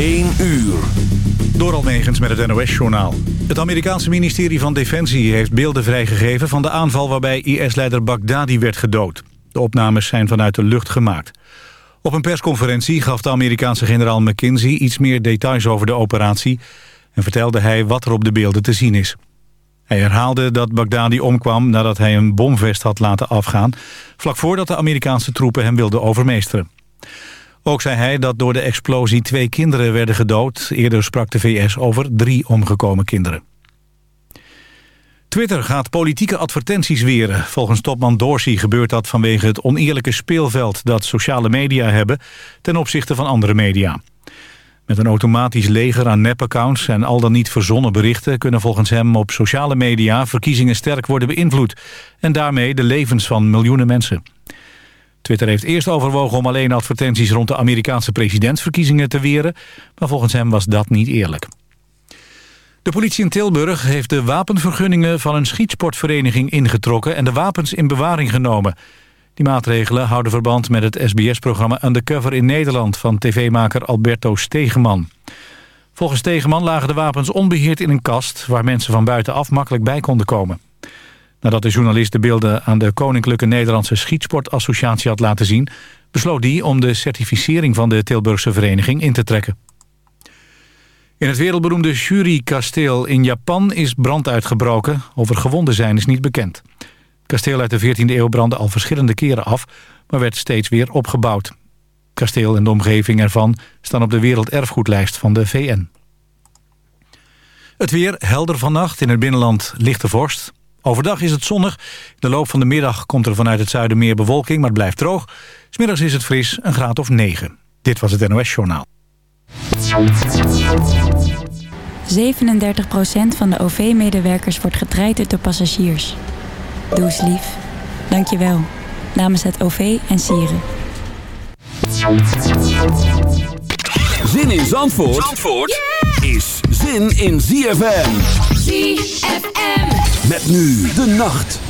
1 uur. Door Almegens met het NOS-journaal. Het Amerikaanse ministerie van Defensie heeft beelden vrijgegeven... van de aanval waarbij IS-leider Baghdadi werd gedood. De opnames zijn vanuit de lucht gemaakt. Op een persconferentie gaf de Amerikaanse generaal McKinsey... iets meer details over de operatie... en vertelde hij wat er op de beelden te zien is. Hij herhaalde dat Baghdadi omkwam nadat hij een bomvest had laten afgaan... vlak voordat de Amerikaanse troepen hem wilden overmeesteren. Ook zei hij dat door de explosie twee kinderen werden gedood. Eerder sprak de VS over drie omgekomen kinderen. Twitter gaat politieke advertenties weren. Volgens topman Dorsey gebeurt dat vanwege het oneerlijke speelveld... dat sociale media hebben ten opzichte van andere media. Met een automatisch leger aan nepaccounts en al dan niet verzonnen berichten... kunnen volgens hem op sociale media verkiezingen sterk worden beïnvloed... en daarmee de levens van miljoenen mensen. Twitter heeft eerst overwogen om alleen advertenties rond de Amerikaanse presidentsverkiezingen te weren, maar volgens hem was dat niet eerlijk. De politie in Tilburg heeft de wapenvergunningen van een schietsportvereniging ingetrokken en de wapens in bewaring genomen. Die maatregelen houden verband met het SBS-programma Undercover in Nederland van tv-maker Alberto Stegeman. Volgens Stegeman lagen de wapens onbeheerd in een kast waar mensen van buitenaf makkelijk bij konden komen. Nadat de journalist de beelden aan de Koninklijke Nederlandse Schietsportassociatie had laten zien... besloot die om de certificering van de Tilburgse vereniging in te trekken. In het wereldberoemde Shuri-kasteel in Japan is brand uitgebroken. Of er gewonden zijn is niet bekend. Het kasteel uit de 14e eeuw brandde al verschillende keren af... maar werd steeds weer opgebouwd. Het kasteel en de omgeving ervan staan op de werelderfgoedlijst van de VN. Het weer helder vannacht, in het binnenland lichte vorst. Overdag is het zonnig. In de loop van de middag komt er vanuit het zuiden meer bewolking, maar het blijft droog. Smiddags is het fris, een graad of 9. Dit was het NOS Journaal. 37% van de OV-medewerkers wordt getraind door passagiers. Doe eens lief. Dank je wel. Namens het OV en Sieren. Zin in Zandvoort, Zandvoort is zin in ZFM. ZFM. Met nu de nacht.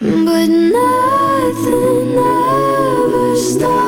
but nothing ever stops.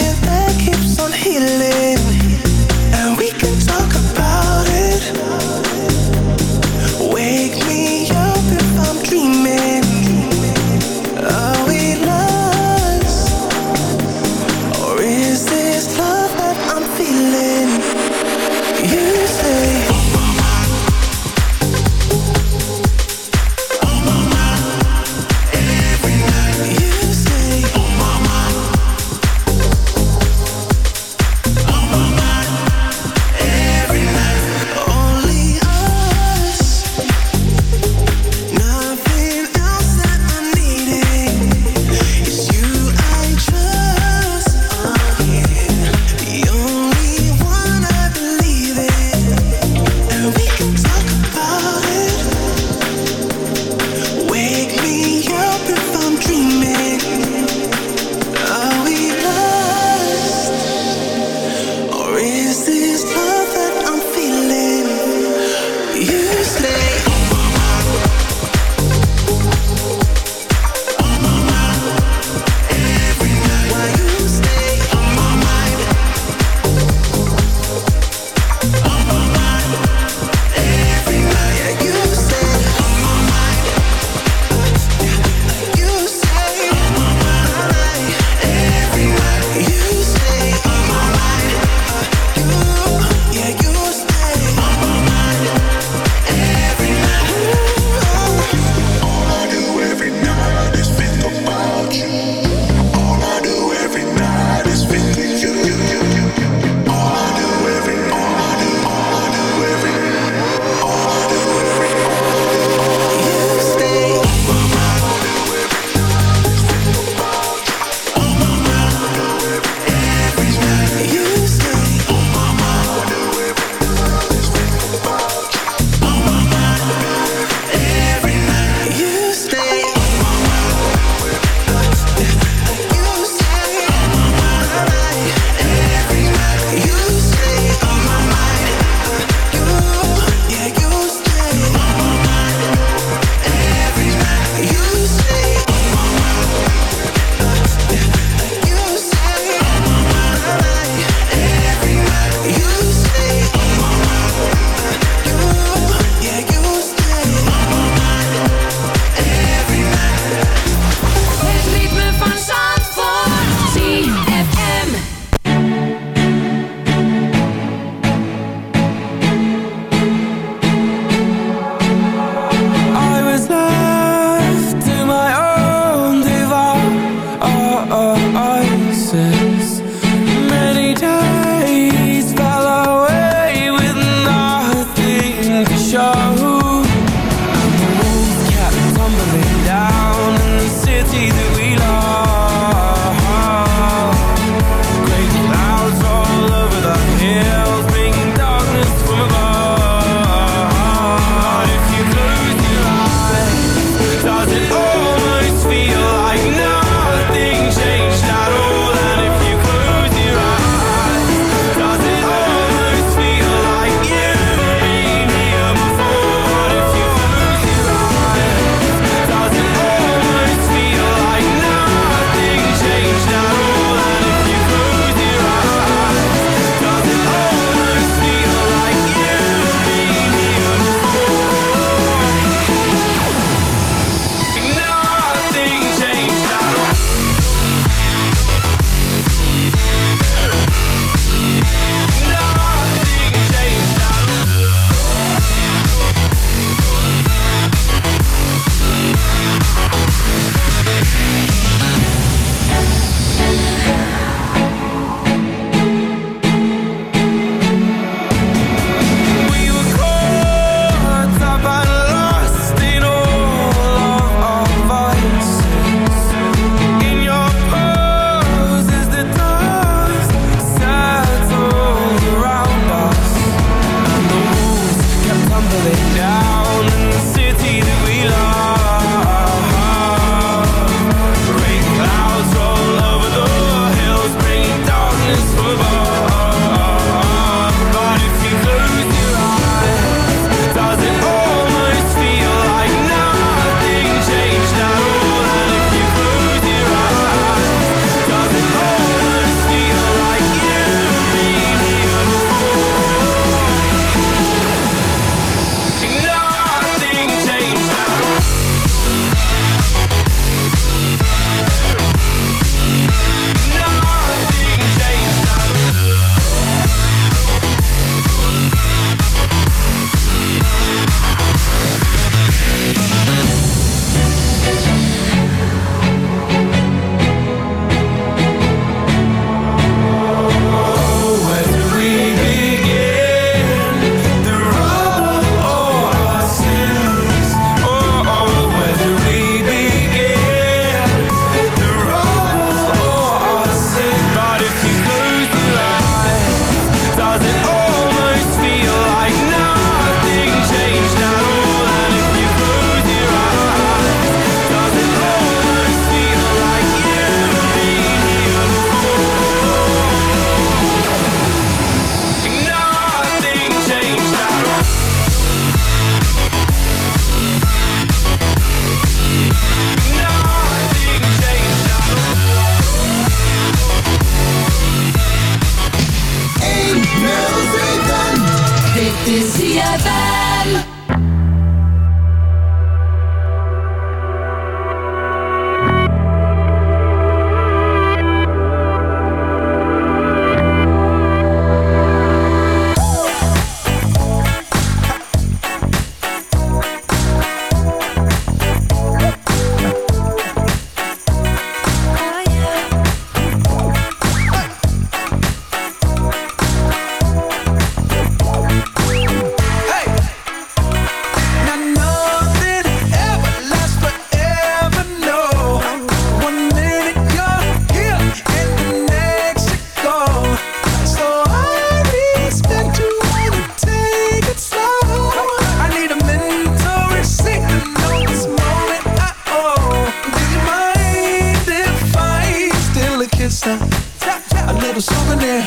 little souvenir.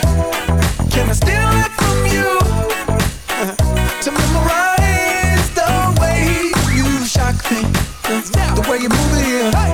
Can I steal it from you? to memorize the way you shock me, the way you move it here.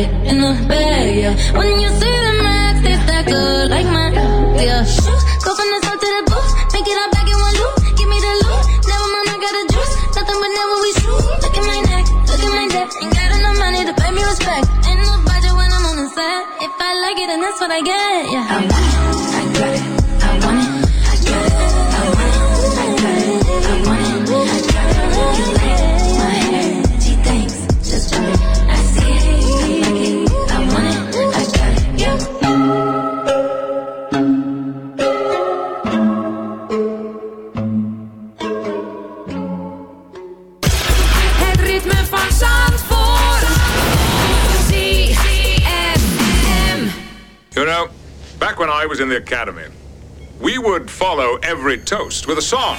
it. with a song.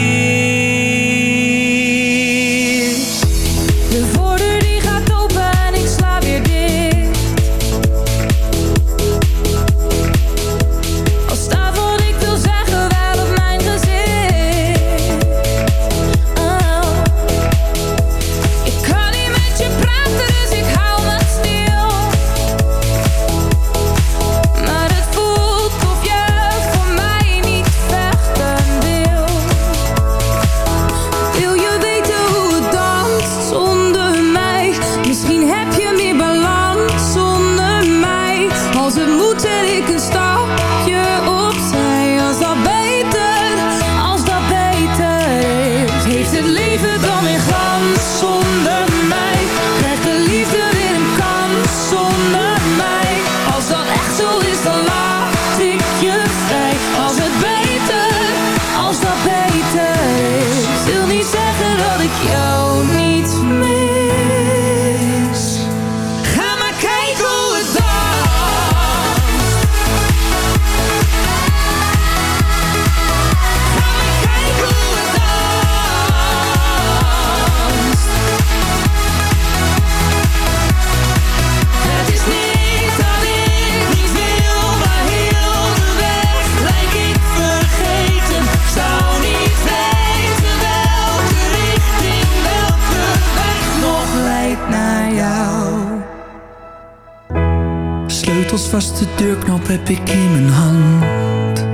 vaste deurknop heb ik in mijn hand.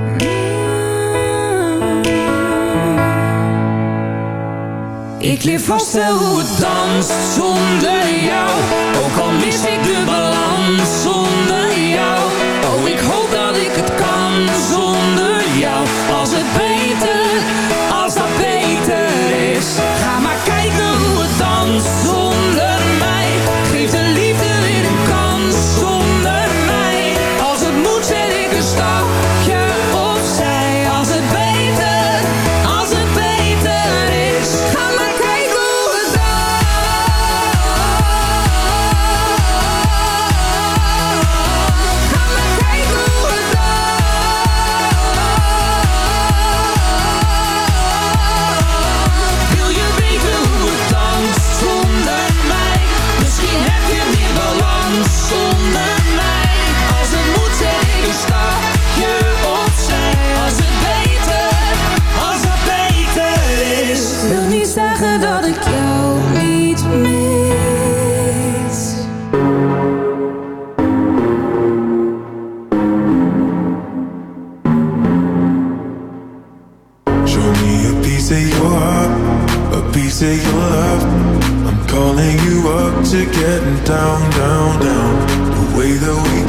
Ik leer vast hoe het danst zonder jou. Ook al mis ik de balans zonder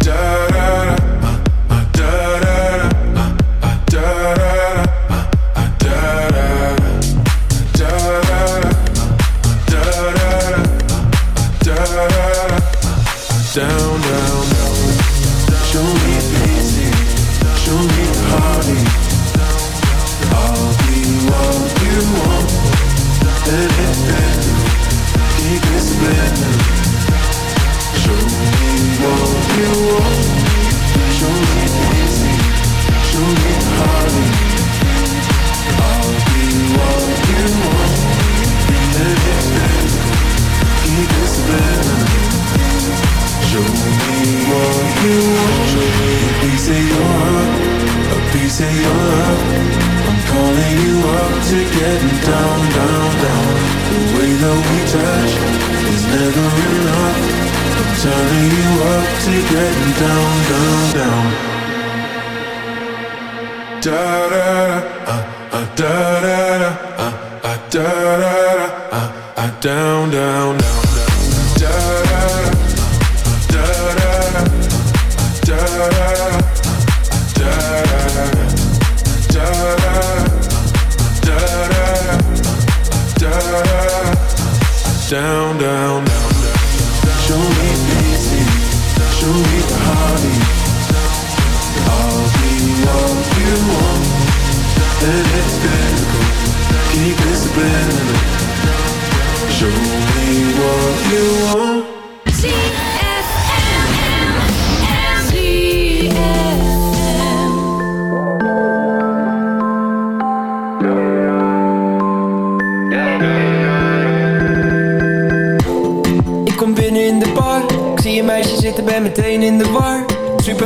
dirt. Turning you up to getting down, down, down. Da da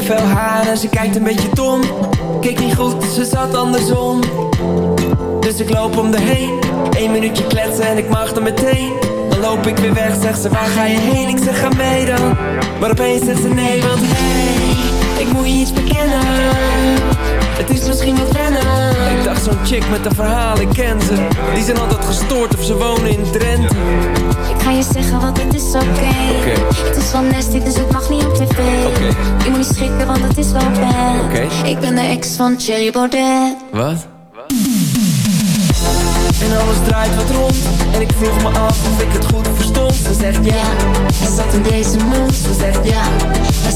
veel haar en ze kijkt een beetje dom. Keek niet goed, ze zat andersom Dus ik loop om de heen Eén minuutje kletsen en ik mag er meteen Dan loop ik weer weg, zegt ze waar ga je heen? Ik zeg ga mee dan Maar opeens zegt ze nee, want hey Ik moet je iets bekennen Het is misschien wat wennen Ik dacht zo'n chick met een verhaal, ik ken ze Die zijn altijd gestoord of ze wonen in Drenthe Ik ga je zeggen, want het is oké. Het is wel nasty, dus het mag niet op tv. Oké. Je moet niet schrikken, want het is wel bad. Oké. Ik ben de ex van Cherry Baudet. Wat? En alles draait wat rond. En ik vroeg me af of ik het goed verstond. Ze zegt ja, hij zat in deze mond. Ze zegt ja,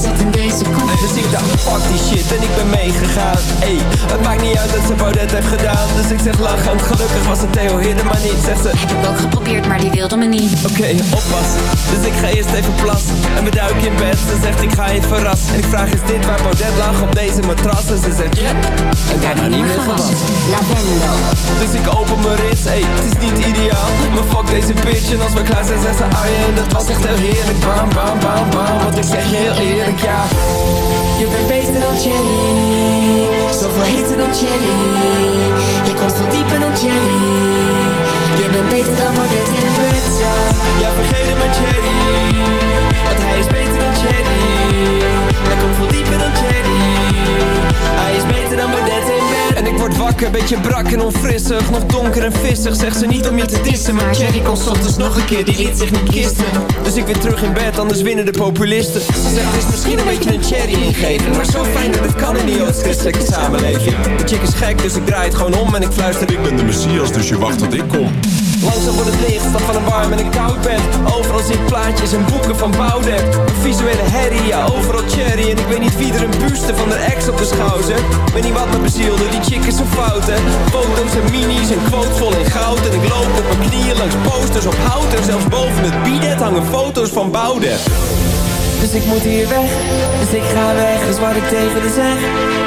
hij zat in deze koek Dus ik dacht fuck die shit en ik ben meegegaan Ey, het maakt niet uit dat ze Baudet heeft gedaan Dus ik zeg lachend, gelukkig was het Theo Hidden maar niet Zegt ze, Heb ik ook geprobeerd, maar die wilde me niet. Oké, oppassen. Dus ik ga eerst even plassen. En we duiken in bed. Ze zegt ik ga je verrassen. En ik vraag is dit waar Baudet lag op deze matras? En ze zegt ja. En daar nog niet meer gewassen. Lavendel. Dus ik open mijn rits. Ey, het is niet ideaal. Maar fuck deze bitch. En als we klaar zijn, zegt ze Arjen. Dat was echt heel heerlijk. Bam, bam, bam, bam. Want ik zeg je heel eerlijk, ja. Je bent beter dan Jenny. Zoveel heter dan Jenny. Je komt veel dieper dan Jenny. Je bent beter dan Baudet wakker, beetje brak en onfrissig. Nog donker en vissig, zegt ze niet om je te dissen. Maar Jerry ochtends nog een keer, die liet zich niet kisten. Dus ik weer terug in bed, anders winnen de populisten. Ze zegt is misschien een beetje een Cherry ingeven. Maar zo fijn dat het kan in die joods-christelijke samenleving. De chick is gek, dus ik draai het gewoon om en ik fluister. Ik ben de Messias, dus je wacht tot ik kom. Langzaam wordt het licht, stap van een warm en een koud bed. Overal ik plaatjes en boeken van Boudek Een visuele herrie, ja overal cherry. En ik weet niet wie er een buste van de ex op de schouw zet Weet niet wat me bezielde, die chick is zo fout hè Foto's en minis en quote vol in goud. En ik loop op mijn knieën langs posters op hout. En zelfs boven het bidet hangen foto's van Boudek dus ik moet hier weg, dus ik ga weg, is wat ik tegen haar zeg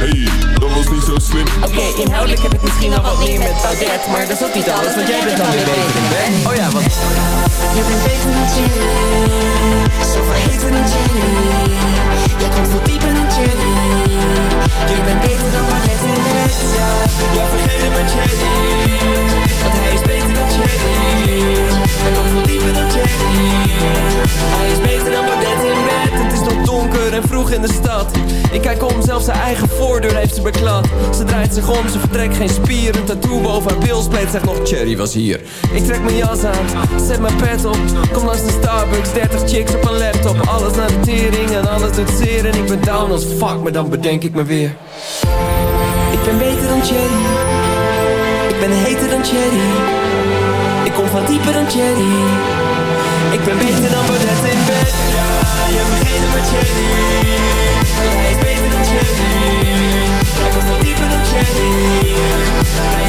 hey, dat was niet zo slim Oké, inhoudelijk heb ik misschien al wat meer met Baudet Maar dat is ook niet alles, want jij bent dan weer beter in bed Oh ja, want Je bent beter dan Jenny. Zoveel heter dan Jenny. Je komt veel dieper dan Jenny. Je bent beter dan Baudet in bed, ja. Ja, vergeet het maar Jerry Want hij is beter dan Jerry Hij komt veel dieper dan Jerry Hij is beter dan vroeg in de stad. Ik kijk om, zelfs zijn eigen voordeur heeft ze beklad. Ze draait zich om, ze vertrekt geen spier. Een tattoo boven haar bilspleet zegt nog Cherry was hier. Ik trek mijn jas aan, zet mijn pet op. Kom langs de Starbucks, 30 chicks op een laptop. Alles naar de tering en alles doet zeer. En ik ben down als fuck, maar dan bedenk ik me weer. Ik ben beter dan Cherry. Ik ben heter dan Cherry. Ik kom van dieper dan Cherry. Ik ben beter dan Baudet Jenny. I go so deep in the Jenny.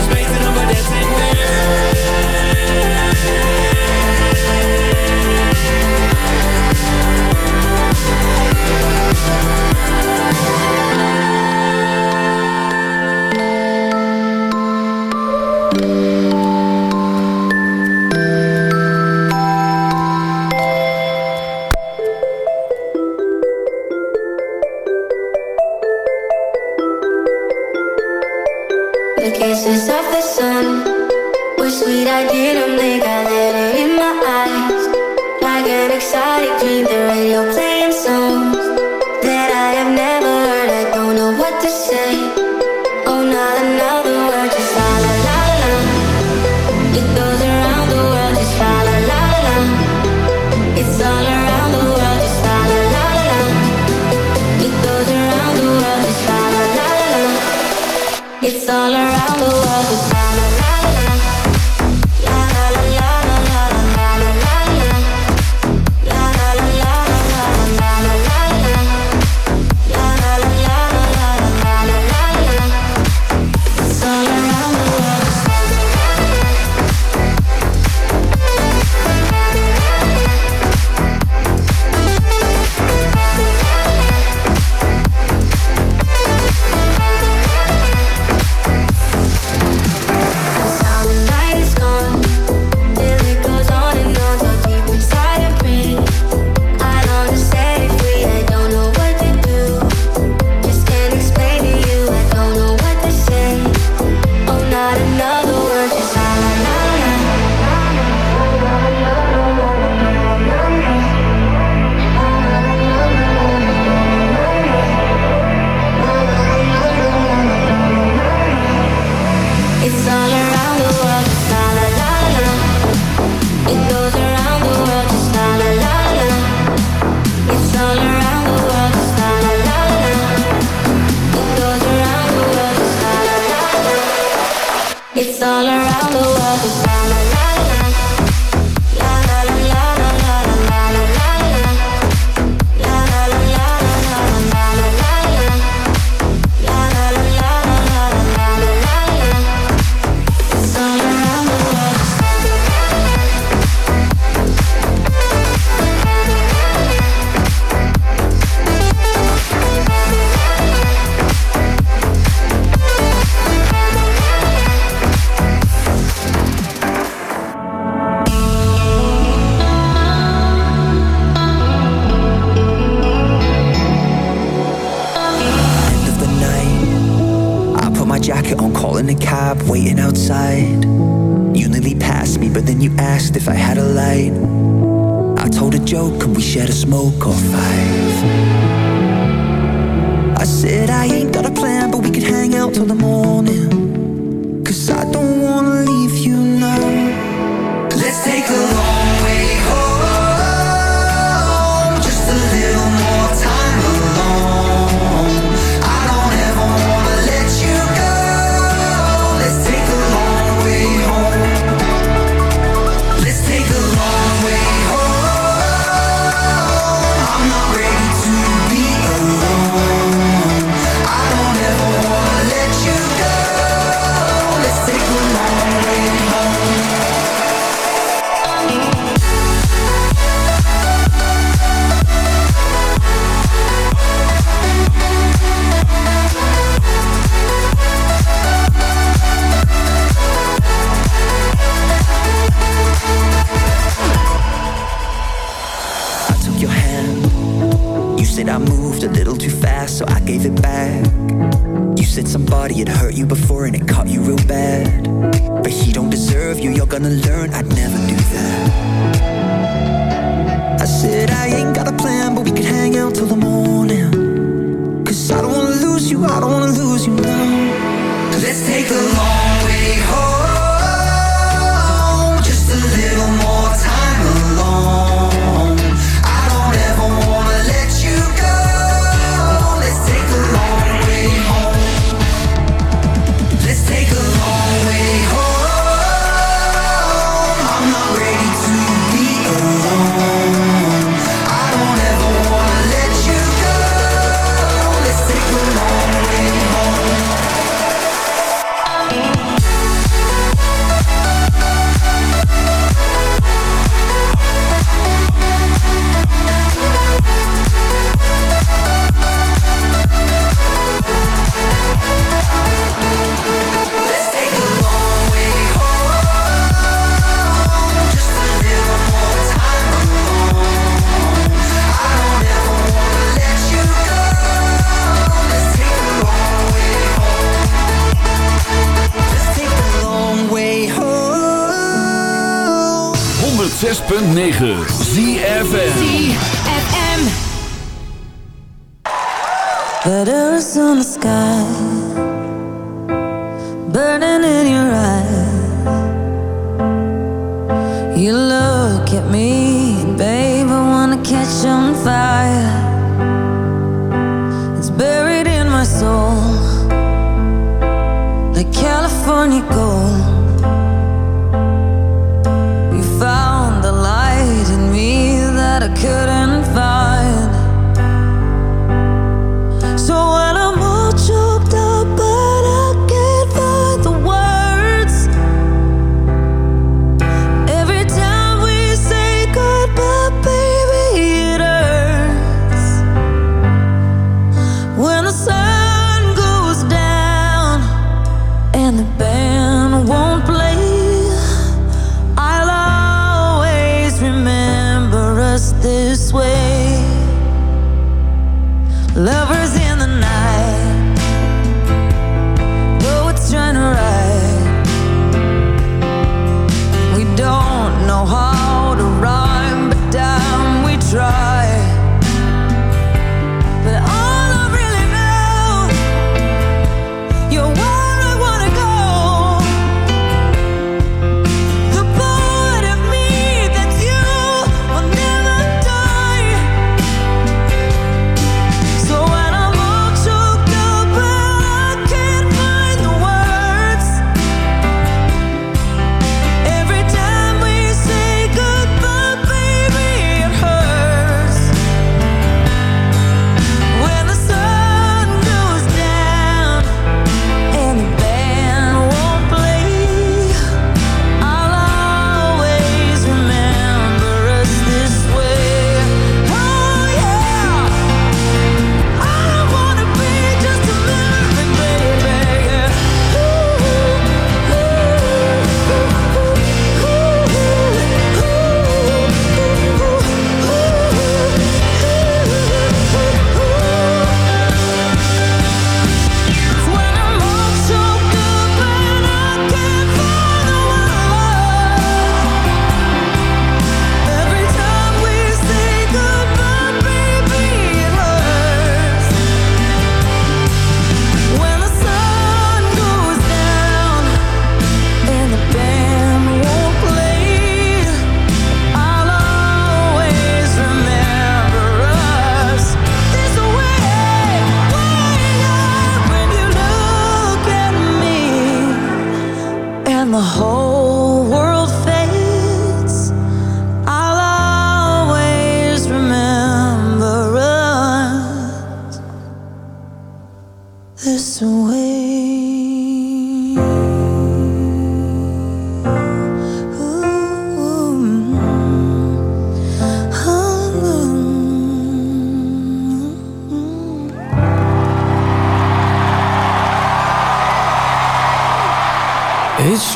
106.9 ZFM.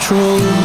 control.